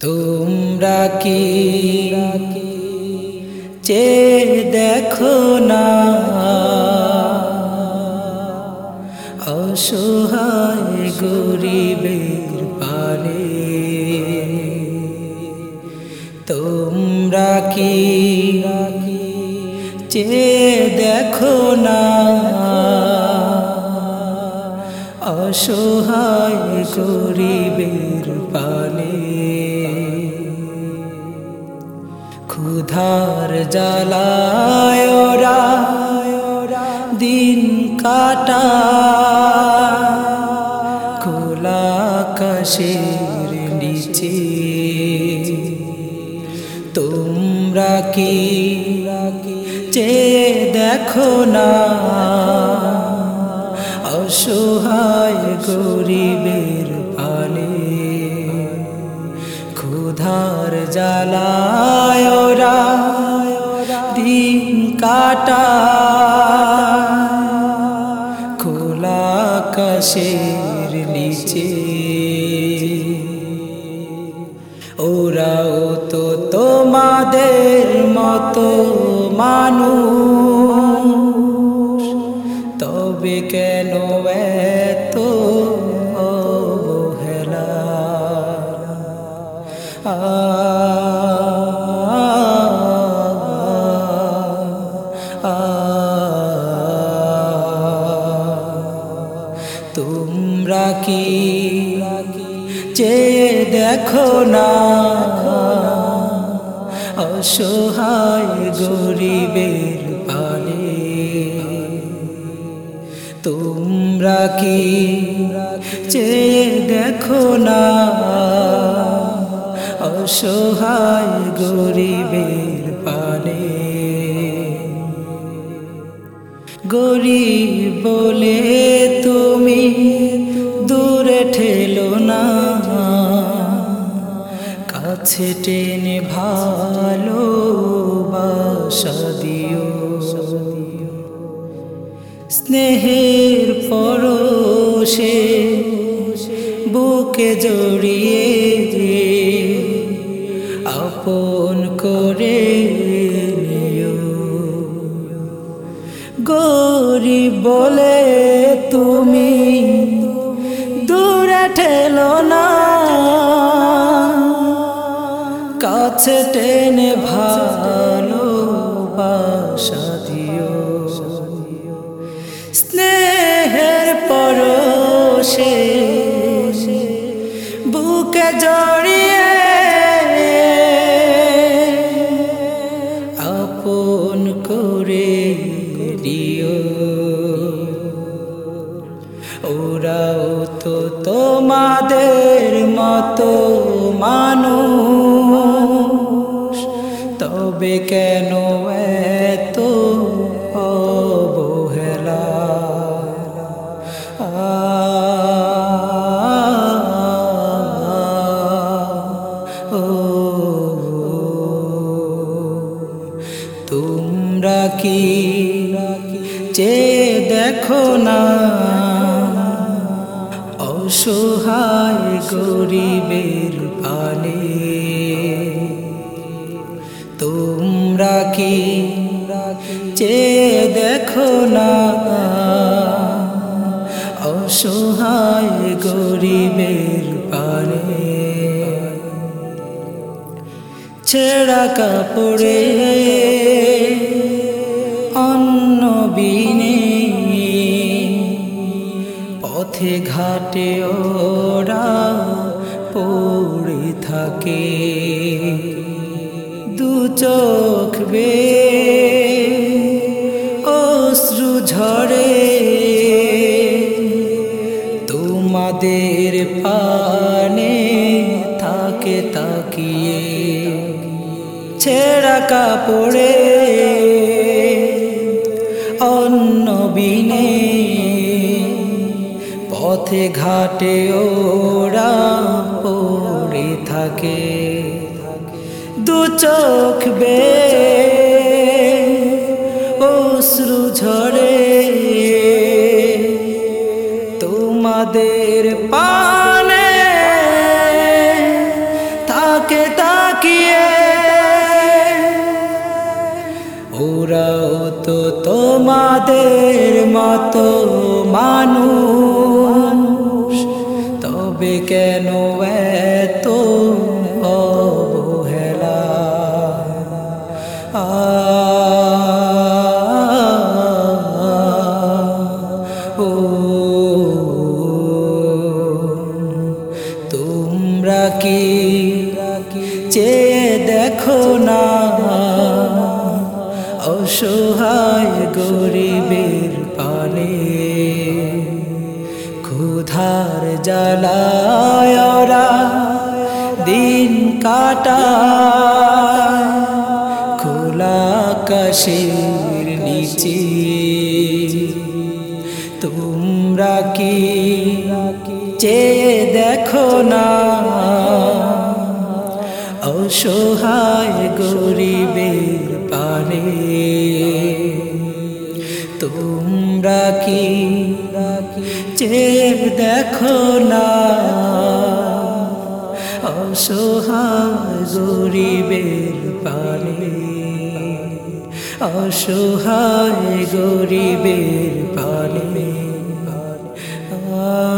তোমরা কি চে দেখো না? অসহায় গরিবের পারে তোমরা কি চে দেখো না? অসহায় গরিবের পানে। ক্ষুধার জ্বালায় ওরা, দিন কাটা খোলা কাশের নিচে, তোমরা কি চে দেখো না? অসহায় গরিবের ক্ষুধার জ্বালায় ওরা দিন কাটা খোলা কাশের নিচে। ওরাও তো তোমাদের মতো মানুষ। কি চেয়ে দেখো না। অসহায় গরিবের পানে তোমরা কি চেয়ে দেখো না? অসহায় গরিবের পানে গরিব বলে কাছে টেনে ভালো দিও। স্নেহের পরশে বুকে জড়িয়ে আপন করে গরিব বলে তুমি দূরে ঠেলো না। কাছে টেনে ভালো বাসা দিও। স্নেহের পরশে বুকে জড়িয়ে আপন করে দিও। ওরাও তো তোমাদের মতো মানুষ। তবে কেন এত অবহেলা? তোমরা কি চে দেখো না অসহায় গরিবের পানে? কি চে দেখো না অসহায় গরিবের পানে। ছেঁড়া কাপড়ে অন্ন বিনে পথে ঘাটে ওরা পড়ে থাকে। চোখ বে অশ্রু ঝরে। তোমাদের পানে থাকে তাকিয়ে ছেঁড়া কাপড়ে অন্ন বিনে। পথে ঘাটে ওরা পড়ে থাকে। চোখ বে অশ্রু ঝরে। তোমাদের পানে তাকে তাকিয়ে ওরাও তো তোমাদের মতো মানুষ। অসহায় গরিবের পানে। ক্ষুধার জ্বালায় ওরা দিন কাটা খোলা কাশের নিচে। তোমরা কি চেয়ে দেখো না? অসহায় গরিবের পানে। তোমরা কি যে দেখো না? অসহায় গরিবের পারে অসহায় গরিবের পারে আ